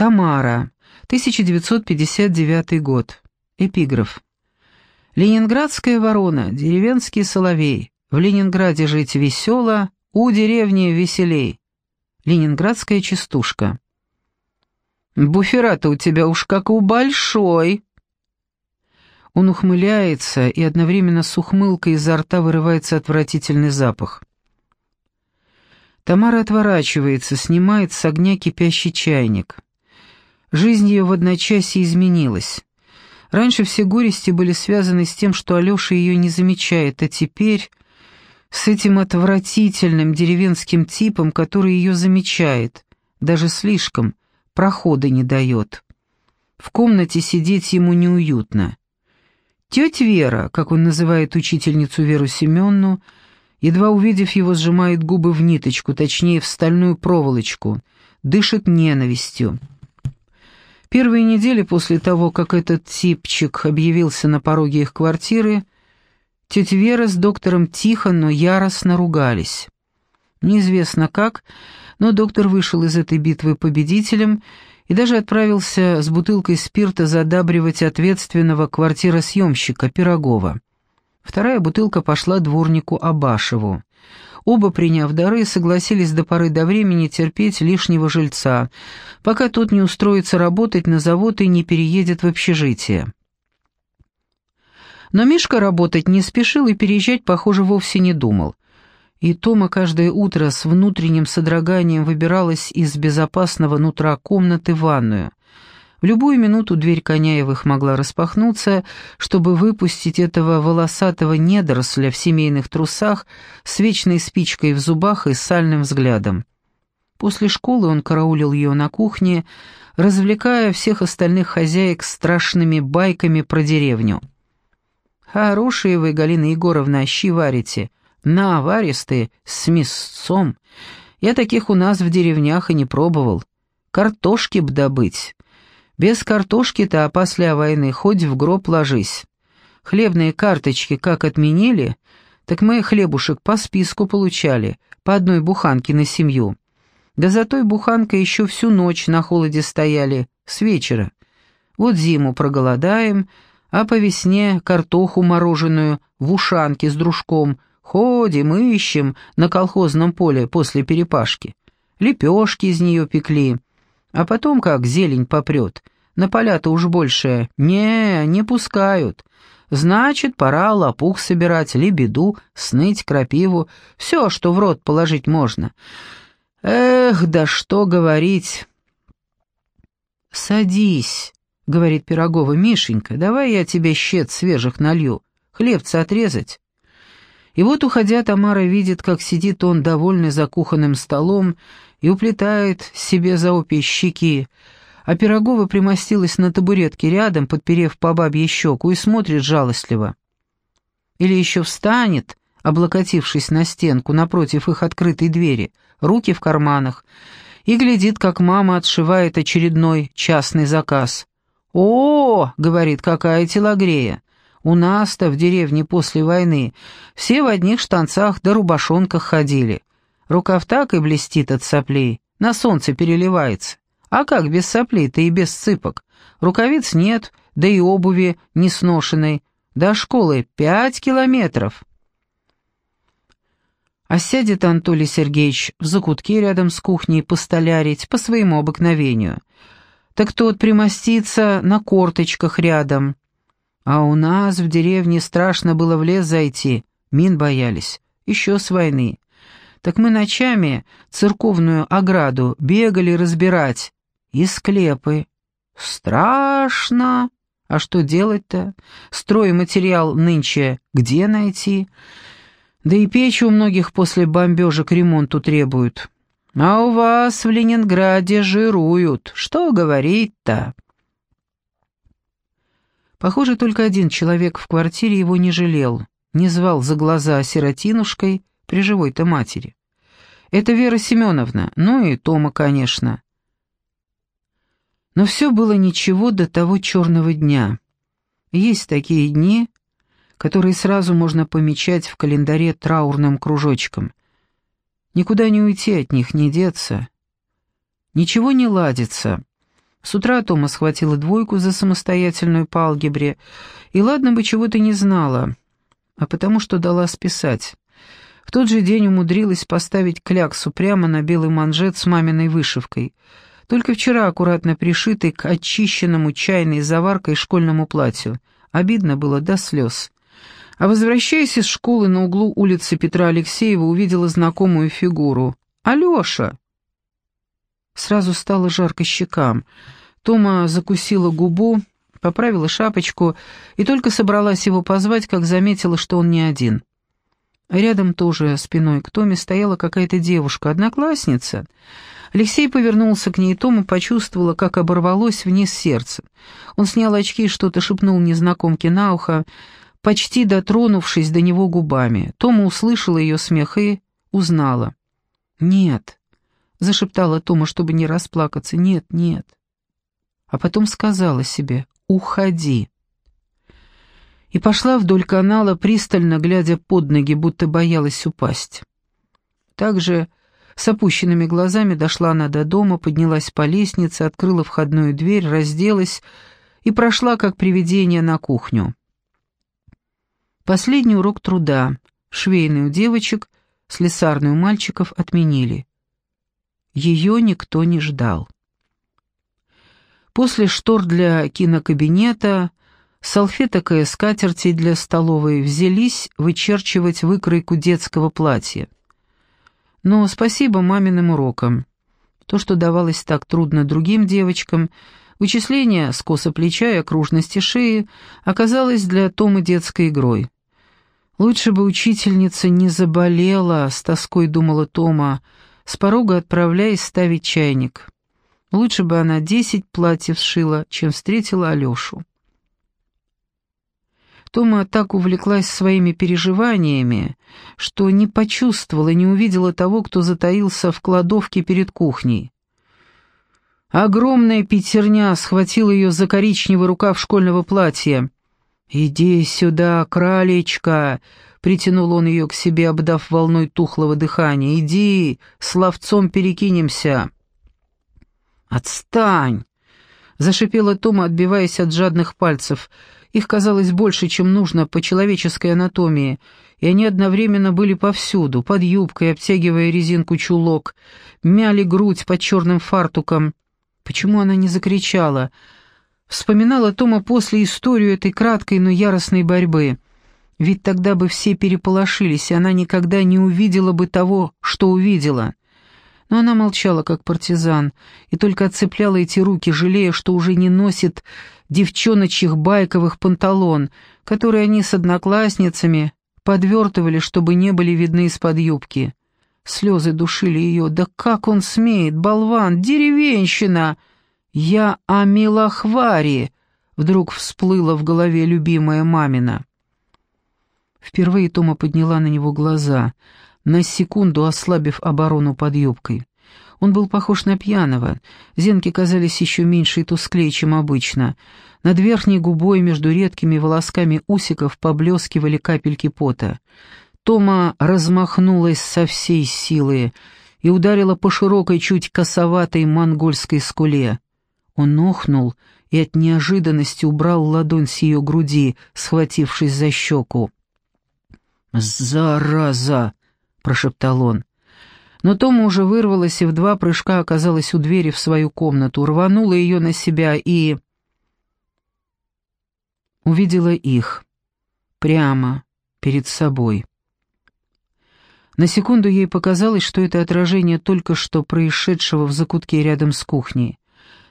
Тамара, 1959 год. Эпиграф. Ленинградская ворона, деревенский соловей. В Ленинграде жить весело, у деревни веселей. Ленинградская частушка. Буфера-то у тебя уж как у большой. Он ухмыляется, и одновременно с ухмылкой изо рта вырывается отвратительный запах. Тамара отворачивается, снимает с огня кипящий чайник. Жизнь ее в одночасье изменилась. Раньше все горести были связаны с тем, что Алеша ее не замечает, а теперь с этим отвратительным деревенским типом, который ее замечает, даже слишком, прохода не дает. В комнате сидеть ему неуютно. Тетя Вера, как он называет учительницу Веру Семенну, едва увидев его, сжимает губы в ниточку, точнее, в стальную проволочку, дышит ненавистью. Первые недели после того, как этот типчик объявился на пороге их квартиры, тетя Вера с доктором тихо, но яростно ругались. Неизвестно как, но доктор вышел из этой битвы победителем и даже отправился с бутылкой спирта задабривать ответственного квартиросъемщика Пирогова. Вторая бутылка пошла дворнику Абашеву. Оба, приняв дары, согласились до поры до времени терпеть лишнего жильца, пока тот не устроится работать на завод и не переедет в общежитие. Но Мишка работать не спешил и переезжать, похоже, вовсе не думал. И Тома каждое утро с внутренним содроганием выбиралась из безопасного нутра комнаты в ванную. В любую минуту дверь Коняевых могла распахнуться, чтобы выпустить этого волосатого недоросля в семейных трусах с вечной спичкой в зубах и сальным взглядом. После школы он караулил ее на кухне, развлекая всех остальных хозяек страшными байками про деревню. «Хорошие вы, Галина Егоровна, щи варите, наваристые, с мясцом. Я таких у нас в деревнях и не пробовал. Картошки б добыть». Без картошки-то, а после войны хоть в гроб ложись. Хлебные карточки как отменили, так мы хлебушек по списку получали, по одной буханке на семью. Да за той буханкой еще всю ночь на холоде стояли, с вечера. Вот зиму проголодаем, а по весне картоху мороженую в ушанке с дружком ходим, ищем на колхозном поле после перепашки. Лепешки из нее пекли. А потом как зелень попрет. На поля-то уж больше не, не пускают. Значит, пора лопух собирать, лебеду, сныть, крапиву, все, что в рот положить можно. Эх, да что говорить. «Садись», — говорит Пирогова, — «Мишенька, давай я тебе щет свежих налью, хлебца отрезать». И вот, уходя, Тамара видит, как сидит он, довольный за кухонным столом, и уплетает себе за обе щеки, а Пирогова примостилась на табуретке рядом, подперев по бабье щеку, и смотрит жалостливо. Или еще встанет, облокотившись на стенку напротив их открытой двери, руки в карманах, и глядит, как мама отшивает очередной частный заказ. «О, — говорит, — какая телогрея! У нас-то в деревне после войны все в одних штанцах да рубашонках ходили. Рукав так и блестит от соплей, на солнце переливается. А как без соплей-то и без цыпок? Рукавиц нет, да и обуви не сношенной. До школы пять километров. А сядет Анатолий Сергеевич в закутке рядом с кухней постолярить по своему обыкновению. Так тот примостится на корточках рядом, а у нас в деревне страшно было в лес зайти, мин боялись, еще с войны. Так мы ночами церковную ограду бегали разбирать, и склепы. Страшно. А что делать-то? Стройматериал нынче где найти? Да и печи у многих после бомбежек ремонту требуют. А у вас в Ленинграде жируют. Что говорить-то? Похоже, только один человек в квартире его не жалел, не звал за глаза сиротинушкой при живой-то матери. Это Вера Семеновна, ну и Тома, конечно. Но все было ничего до того черного дня. Есть такие дни, которые сразу можно помечать в календаре траурным кружочком. Никуда не уйти от них, не деться. Ничего не ладится. С утра Тома схватила двойку за самостоятельную по алгебре, и ладно бы чего-то не знала, а потому что дала списать. В тот же день умудрилась поставить кляксу прямо на белый манжет с маминой вышивкой, только вчера аккуратно пришитый к очищенному чайной заваркой школьному платью. Обидно было до слез. А возвращаясь из школы на углу улицы Петра Алексеева, увидела знакомую фигуру. «Алеша!» Сразу стало жарко щекам. Тома закусила губу, поправила шапочку и только собралась его позвать, как заметила, что он не один. Рядом тоже спиной к Томе стояла какая-то девушка, одноклассница. Алексей повернулся к ней, и Тома почувствовала, как оборвалось вниз сердце. Он снял очки и что-то шепнул незнакомке на ухо, почти дотронувшись до него губами. Тома услышала ее смех и узнала. «Нет», — зашептала Тома, чтобы не расплакаться, — «нет, нет». А потом сказала себе «Уходи» и пошла вдоль канала, пристально глядя под ноги, будто боялась упасть. Также с опущенными глазами дошла она до дома, поднялась по лестнице, открыла входную дверь, разделась и прошла, как привидение, на кухню. Последний урок труда, швейный у девочек, слесарный у мальчиков отменили. Ее никто не ждал. После штор для кинокабинета салфеток и скатерти для столовой взялись вычерчивать выкройку детского платья. Но спасибо маминым урокам. То, что давалось так трудно другим девочкам, вычисление скоса плеча и окружности шеи, оказалось для Томы детской игрой. Лучше бы учительница не заболела, с тоской думала Тома, с порога отправляясь ставить чайник. Лучше бы она десять платьев сшила, чем встретила Алешу. Тома так увлеклась своими переживаниями, что не почувствовала, не увидела того, кто затаился в кладовке перед кухней. Огромная пятерня схватила ее за коричневый рукав школьного платья. «Иди сюда, кралечка!» — притянул он ее к себе, обдав волной тухлого дыхания. «Иди, словцом перекинемся!» «Отстань!» — зашипела Тома, отбиваясь от жадных пальцев — их казалось больше, чем нужно по человеческой анатомии, и они одновременно были повсюду, под юбкой, обтягивая резинку чулок, мяли грудь под черным фартуком. Почему она не закричала? Вспоминала Тома после историю этой краткой, но яростной борьбы. Ведь тогда бы все переполошились, и она никогда не увидела бы того, что увидела. Но она молчала, как партизан, и только отцепляла эти руки, жалея, что уже не носит девчоночьих байковых панталон, которые они с одноклассницами подвертывали, чтобы не были видны из-под юбки. Слезы душили ее. «Да как он смеет, болван, деревенщина!» «Я о Милохваре!» — вдруг всплыла в голове любимая мамина. Впервые Тома подняла на него глаза, на секунду ослабив оборону под юбкой. Он был похож на пьяного. Зенки казались еще меньше и тусклее, чем обычно. Над верхней губой между редкими волосками усиков поблескивали капельки пота. Тома размахнулась со всей силы и ударила по широкой, чуть косоватой монгольской скуле. Он охнул и от неожиданности убрал ладонь с ее груди, схватившись за щеку. «Зараза!» — прошептал он. Но Тома уже вырвалась и в два прыжка оказалась у двери в свою комнату, рванула ее на себя и... Увидела их. Прямо, перед собой. На секунду ей показалось, что это отражение только что происшедшего в закутке рядом с кухней.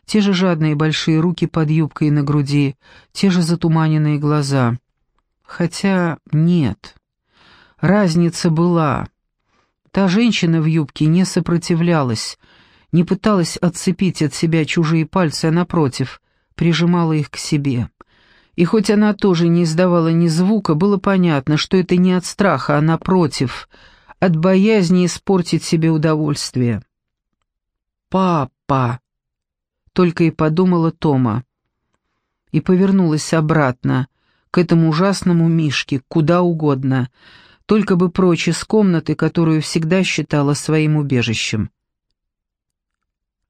Те же жадные большие руки под юбкой на груди, те же затуманенные глаза. Хотя нет. Разница была. Та женщина в юбке не сопротивлялась, не пыталась отцепить от себя чужие пальцы, а напротив, прижимала их к себе. И хоть она тоже не издавала ни звука, было понятно, что это не от страха, а напротив, от боязни испортить себе удовольствие. «Папа!» — только и подумала Тома. И повернулась обратно, к этому ужасному Мишке, куда угодно — только бы прочь из комнаты, которую всегда считала своим убежищем.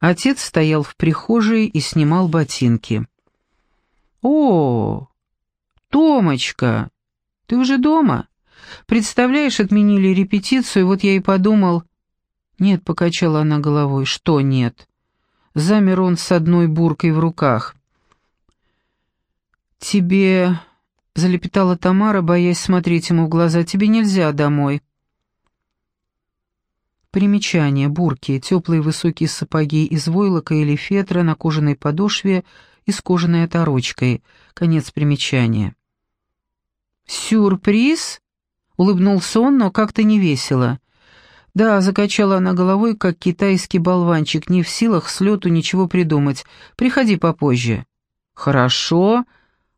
Отец стоял в прихожей и снимал ботинки. «О, Томочка, ты уже дома? Представляешь, отменили репетицию, вот я и подумал...» «Нет», — покачала она головой, — «что нет?» Замер он с одной буркой в руках. «Тебе...» — залепетала Тамара, боясь смотреть ему в глаза. «Тебе нельзя домой». Примечание. Бурки. Теплые высокие сапоги из войлока или фетра на кожаной подошве и с кожаной оторочкой. Конец примечания. «Сюрприз?» — улыбнулся он, но как-то невесело. «Да», — закачала она головой, как китайский болванчик, не в силах с лету ничего придумать. «Приходи попозже». «Хорошо».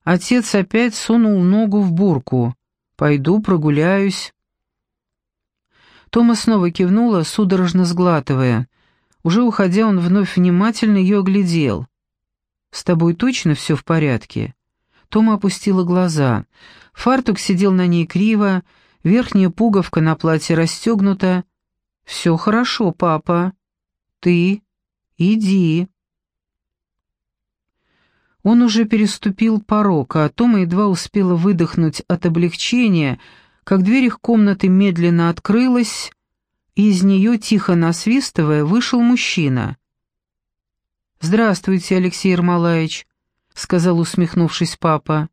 Отец опять сунул ногу в бурку. «Пойду прогуляюсь». Тома снова кивнула, судорожно сглатывая. Уже уходя, он вновь внимательно ее оглядел. «С тобой точно все в порядке?» Тома опустила глаза. Фартук сидел на ней криво, верхняя пуговка на платье расстегнута. «Все хорошо, папа. Ты иди». Он уже переступил порог, а Тома едва успела выдохнуть от облегчения — как дверь их комнаты медленно открылась, и из нее, тихо насвистывая, вышел мужчина. «Здравствуйте, Алексей Ермолаевич», — сказал, усмехнувшись папа.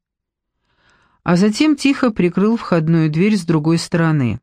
А затем тихо прикрыл входную дверь с другой стороны.